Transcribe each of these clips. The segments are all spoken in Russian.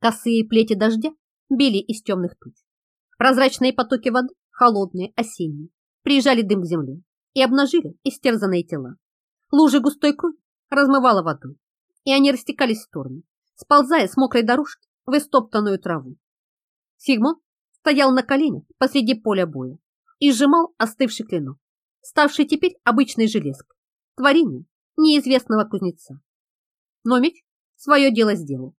Косые плети дождя били из темных туч. Прозрачные потоки воды, холодные, осенние, приезжали дым к земле и обнажили истерзанные тела. Лужи густой крови размывало водой, и они растекались в стороны, сползая с мокрой дорожки в истоптанную траву. Сигмон стоял на коленях посреди поля боя и сжимал остывший клинок, ставший теперь обычной железкой, творением неизвестного кузнеца. Но меч свое дело сделал.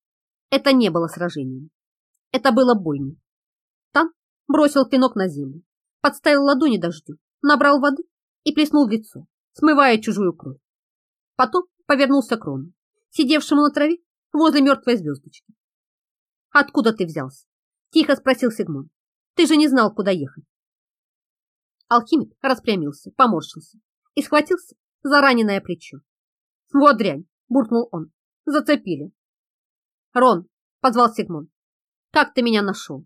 Это не было сражением. Это было бойней. Тан бросил клинок на землю, подставил ладони дождю, набрал воды и плеснул в лицо, смывая чужую кровь. Потом повернулся к Рону, сидевшему на траве возле мертвой звездочки. «Откуда ты взялся?» – тихо спросил Сигмон. «Ты же не знал, куда ехать». Алхимик распрямился, поморщился и схватился за раненое плечо. «Вот дрянь!» – буркнул он. «Зацепили!» «Рон!» – позвал Сигмон. «Как ты меня нашел?»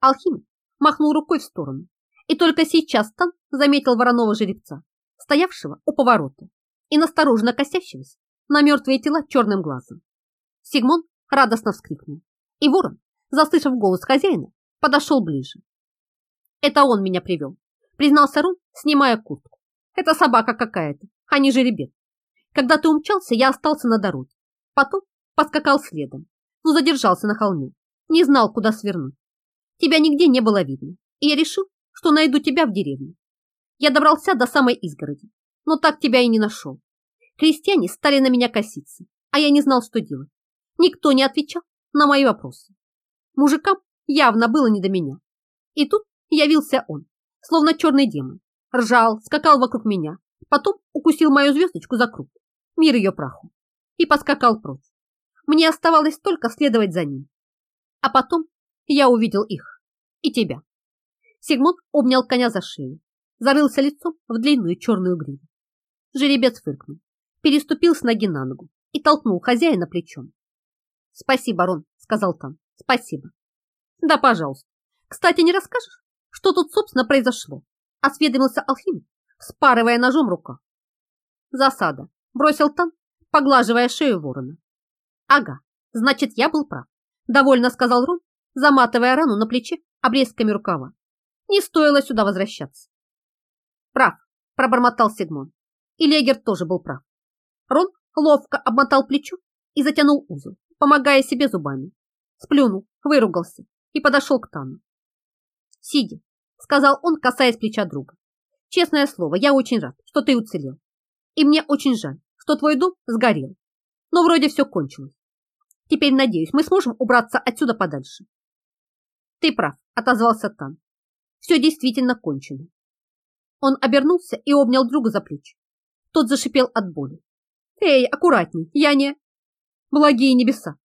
Алхимик махнул рукой в сторону, и только сейчас Тан заметил вороного жеребца, стоявшего у поворота и настороженно косящегося на мертвые тела черным глазом. Сигмон радостно вскрикнул, и ворон, заслышав голос хозяина, подошел ближе. «Это он меня привел», — признался Рон, снимая куртку. «Это собака какая-то, а не жеребец. Когда ты умчался, я остался на дороге. Потом поскакал следом, но задержался на холме, не знал, куда свернуть. Тебя нигде не было видно, и я решил, что найду тебя в деревне. Я добрался до самой изгороди, но так тебя и не нашел. Крестьяне стали на меня коситься, а я не знал, что делать. Никто не отвечал на мои вопросы. Мужикам явно было не до меня. И тут явился он, словно черный демон. Ржал, скакал вокруг меня, потом укусил мою звездочку за круг, мир ее праху, и поскакал прочь. Мне оставалось только следовать за ним. А потом я увидел их и тебя. Сигмунд обнял коня за шею, зарылся лицом в длинную черную гриву. Жеребец фыркнул, переступил с ноги на ногу и толкнул хозяина плечом. «Спасибо, Рон», — сказал Тан. «Спасибо». «Да, пожалуйста. Кстати, не расскажешь, что тут, собственно, произошло?» — осведомился алхимик, спарывая ножом рука. «Засада», — бросил Тан, поглаживая шею ворона. «Ага, значит, я был прав», — довольно сказал Рон, заматывая рану на плече обрезками рукава. Не стоило сюда возвращаться. Прав, пробормотал Сигмон. И Легер тоже был прав. Рон ловко обмотал плечо и затянул узел, помогая себе зубами. Сплюнул, выругался и подошел к Тану. «Сиди», — сказал он, касаясь плеча друга. «Честное слово, я очень рад, что ты уцелел. И мне очень жаль, что твой дом сгорел. Но вроде все кончилось. Теперь, надеюсь, мы сможем убраться отсюда подальше». «Ты прав», — отозвался Тан. Все действительно кончено. Он обернулся и обнял друга за плечи. Тот зашипел от боли. «Эй, аккуратней, я не...» «Благие небеса!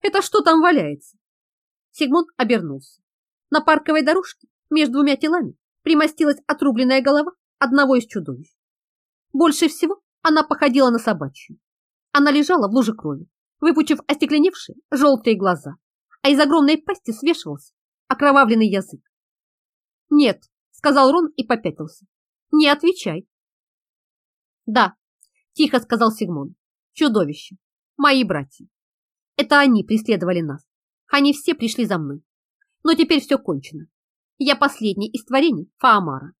Это что там валяется?» Сигмунд обернулся. На парковой дорожке между двумя телами примостилась отрубленная голова одного из чудовищ. Больше всего она походила на собачью. Она лежала в луже крови, выпучив остекленевшие желтые глаза, а из огромной пасти свешивался окровавленный язык. «Нет», — сказал Рон и попятился. «Не отвечай». «Да», — тихо сказал Сигмон. «Чудовище. Мои братья. Это они преследовали нас. Они все пришли за мной. Но теперь все кончено. Я последний из творений Фаамара».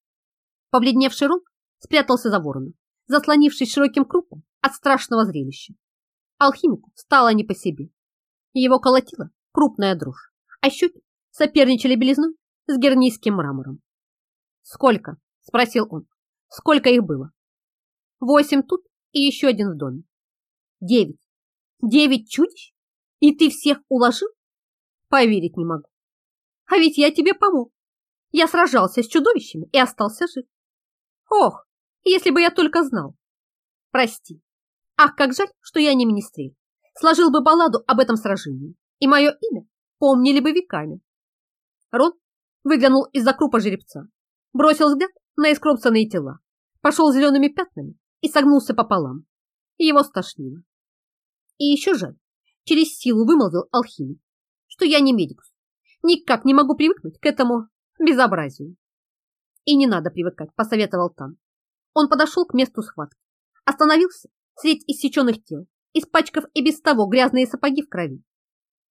Побледневший Рон спрятался за ворона, заслонившись широким крупом от страшного зрелища. Алхимику стало не по себе. Его колотила крупная дрожь, а щеки соперничали белизной с гернийским мрамором. «Сколько?» – спросил он. «Сколько их было?» «Восемь тут и еще один в доме». «Девять. Девять чудищ? И ты всех уложил?» «Поверить не могу. А ведь я тебе помог. Я сражался с чудовищами и остался жив. Ох, если бы я только знал. Прости. Ах, как жаль, что я не министрель. Сложил бы балладу об этом сражении, и мое имя помнили бы веками. Рон выглянул из-за крупа жеребца, бросил взгляд на искромсанные тела, пошел зелеными пятнами и согнулся пополам. Его стошнило. И еще жаль, через силу вымолвил алхимик, что я не медикус, никак не могу привыкнуть к этому безобразию. И не надо привыкать, посоветовал Тан. Он подошел к месту схватки, остановился средь иссеченных тел, испачкав и без того грязные сапоги в крови.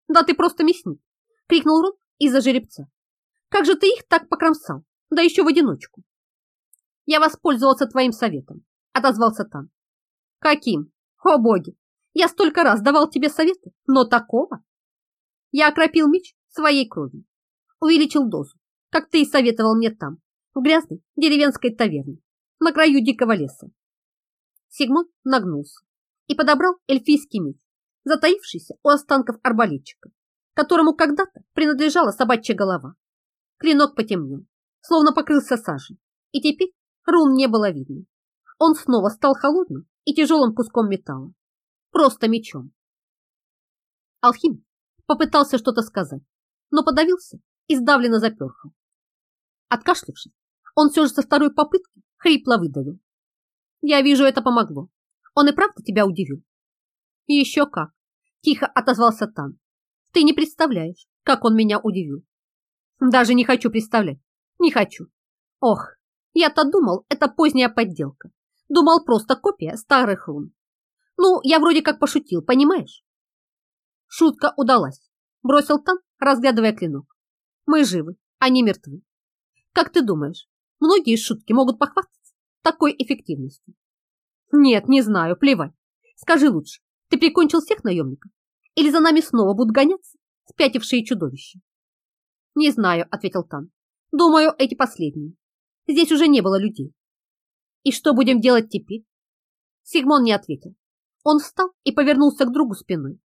Да ты просто мясник!» — крикнул Рон из-за жеребца. «Как же ты их так покромсал, да еще в одиночку!» «Я воспользовался твоим советом», — отозвался Тан. «Каким? О боги! Я столько раз давал тебе советы, но такого!» Я окропил меч своей кровью, увеличил дозу, как ты и советовал мне там, в грязной деревенской таверне, на краю дикого леса. Сигмон нагнулся и подобрал эльфийский меч, затаившийся у останков арбалетчика, которому когда-то принадлежала собачья голова. Клинок потемнел, словно покрылся сажей, и теперь рун не было видно. Он снова стал холодным и тяжелым куском металла, просто мечом. Алхимик попытался что-то сказать, но подавился и сдавленно заперхал. Откашлявшись, он все же со второй попытки хрипло выдавил. Я вижу, это помогло. Он и правда тебя удивил? Еще как. Тихо отозвался Тан. Ты не представляешь, как он меня удивил. Даже не хочу представлять. Не хочу. Ох, я-то думал, это поздняя подделка. Думал, просто копия старых рун. Ну, я вроде как пошутил, понимаешь? Шутка удалась. Бросил Тан, разглядывая клинок. Мы живы, они мертвы. Как ты думаешь, многие шутки могут похвастаться такой эффективностью? Нет, не знаю, плевать. Скажи лучше, ты прикончил всех наемников? Или за нами снова будут гоняться спятившие чудовища? Не знаю, ответил Тан. Думаю, эти последние. Здесь уже не было людей. И что будем делать теперь? Сигмон не ответил. Он встал и повернулся к другу спиной.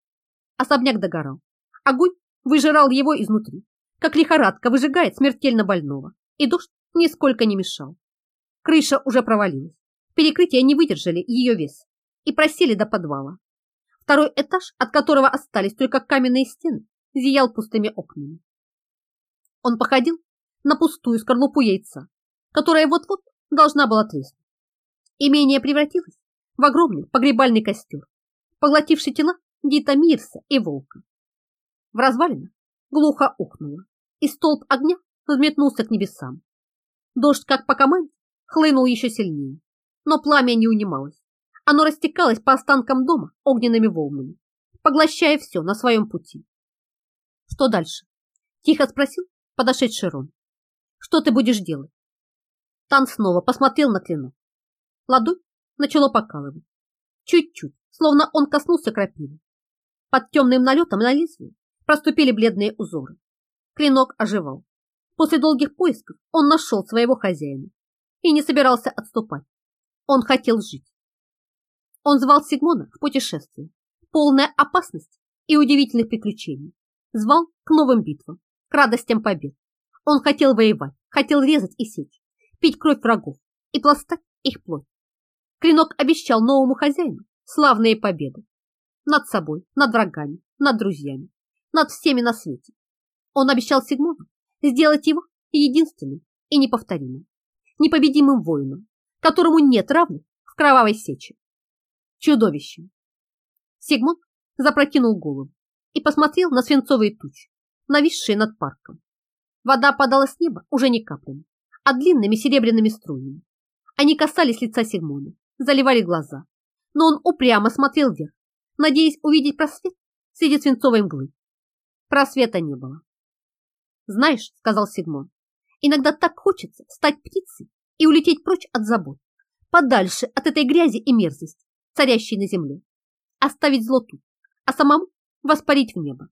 Особняк догорал. Огонь выжирал его изнутри, как лихорадка выжигает смертельно больного, и дождь нисколько не мешал. Крыша уже провалилась, перекрытия не выдержали ее вес и просели до подвала. Второй этаж, от которого остались только каменные стены, зиял пустыми окнами. Он походил на пустую скорлупу яйца, которая вот-вот должна была треснуть. Имение превратилось в огромный погребальный костер, поглотивший тела Дита Мирса и Волка. В развалинах глухо ухнуло, и столб огня взметнулся к небесам. Дождь, как по команде, хлынул еще сильнее, но пламя не унималось. Оно растекалось по останкам дома огненными волнами, поглощая все на своем пути. Что дальше? Тихо спросил подошедший Рон. Что ты будешь делать? Тан снова посмотрел на клинок. Ладонь начало покалывать. Чуть-чуть, словно он коснулся крапивы. Под темным налетом на лезвие проступили бледные узоры. Клинок оживал. После долгих поисков он нашел своего хозяина и не собирался отступать. Он хотел жить. Он звал Сигмона в путешествие, полное опасности и удивительных приключений. Звал к новым битвам, к радостям побед. Он хотел воевать, хотел резать и сечь, пить кровь врагов и пластать их плоть. Клинок обещал новому хозяину славные победы над собой, над врагами, над друзьями над всеми на свете. Он обещал Сигмону сделать его единственным и неповторимым, непобедимым воином, которому нет равных в кровавой сече. Чудовищем. Сигмон запрокинул голову и посмотрел на свинцовые тучи, нависшие над парком. Вода падала с неба уже не каплями, а длинными серебряными струями. Они касались лица Сигмона, заливали глаза, но он упрямо смотрел вверх, надеясь увидеть просвет среди свинцовой мглы. Просвета не было. Знаешь, сказал Сигмон, иногда так хочется стать птицей и улететь прочь от забот, подальше от этой грязи и мерзости, царящей на земле, оставить зло тут, а самому воспарить в небо.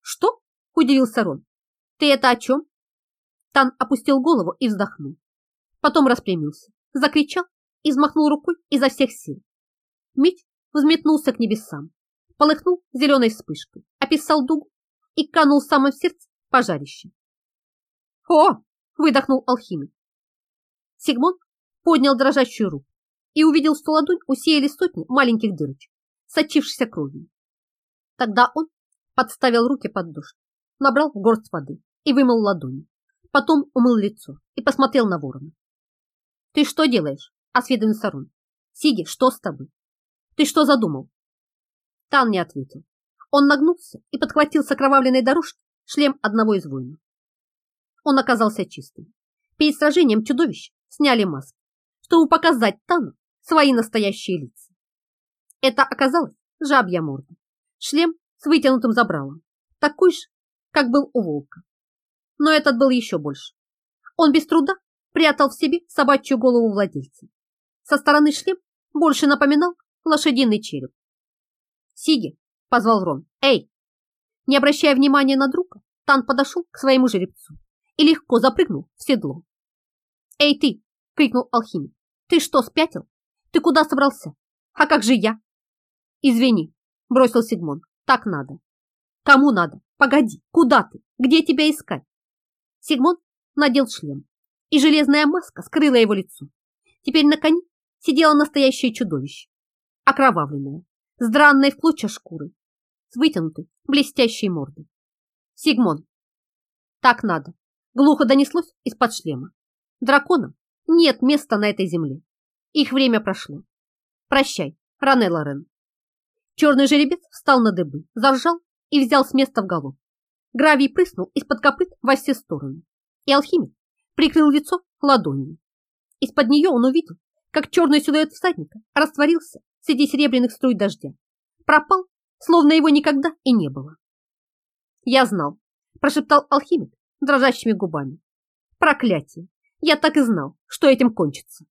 Что? Удивился Рон. Ты это о чем? Тан опустил голову и вздохнул. Потом распрямился, закричал и взмахнул рукой изо всех сил. Меч взметнулся к небесам, полыхнул зеленой вспышкой, описал дугу и канул в самое сердце пожарище. «О!» – выдохнул алхимик. Сигмон поднял дрожащую руку и увидел, что ладонь усеяли сотни маленьких дырочек, сочившихся кровью. Тогда он подставил руки под дождь, набрал горсть воды и вымыл ладони. Потом умыл лицо и посмотрел на ворона. «Ты что делаешь?» – осведомился Рон. «Сиги, что с тобой? Ты что задумал?» Тан не ответил. Он нагнулся и подхватил с окровавленной дорожки шлем одного из воинов. Он оказался чистым. Перед сражением чудовищ сняли маски, чтобы показать Тану свои настоящие лица. Это оказалось жабья морда, шлем с вытянутым забралом такой же, как был у волка. Но этот был еще больше. Он без труда прятал в себе собачью голову владельца. Со стороны шлем больше напоминал лошадиный череп. «Сиги!» — позвал Рон. «Эй!» Не обращая внимания на друга, Тан подошел к своему жеребцу и легко запрыгнул в седло. «Эй ты!» — крикнул алхимик. «Ты что, спятил? Ты куда собрался? А как же я?» «Извини», — бросил Сигмон. «Так надо». «Кому надо? Погоди, куда ты? Где тебя искать?» Сигмон надел шлем, и железная маска скрыла его лицо. Теперь на коне сидело настоящее чудовище, окровавленное, с дранной в клочья шкуры, с вытянутой блестящей мордой. Сигмон. Так надо. Глухо донеслось из-под шлема. Драконам нет места на этой земле. Их время прошло. Прощай, Ране Лорен. Черный жеребец встал на дыбы, заржал и взял с места в голову. Гравий прыснул из-под копыт во все стороны, и алхимик прикрыл лицо ладонью. Из-под нее он увидел, как черный силуэт всадника растворился среди серебряных струй дождя. Пропал, словно его никогда и не было. «Я знал», – прошептал алхимик дрожащими губами. «Проклятие! Я так и знал, что этим кончится!»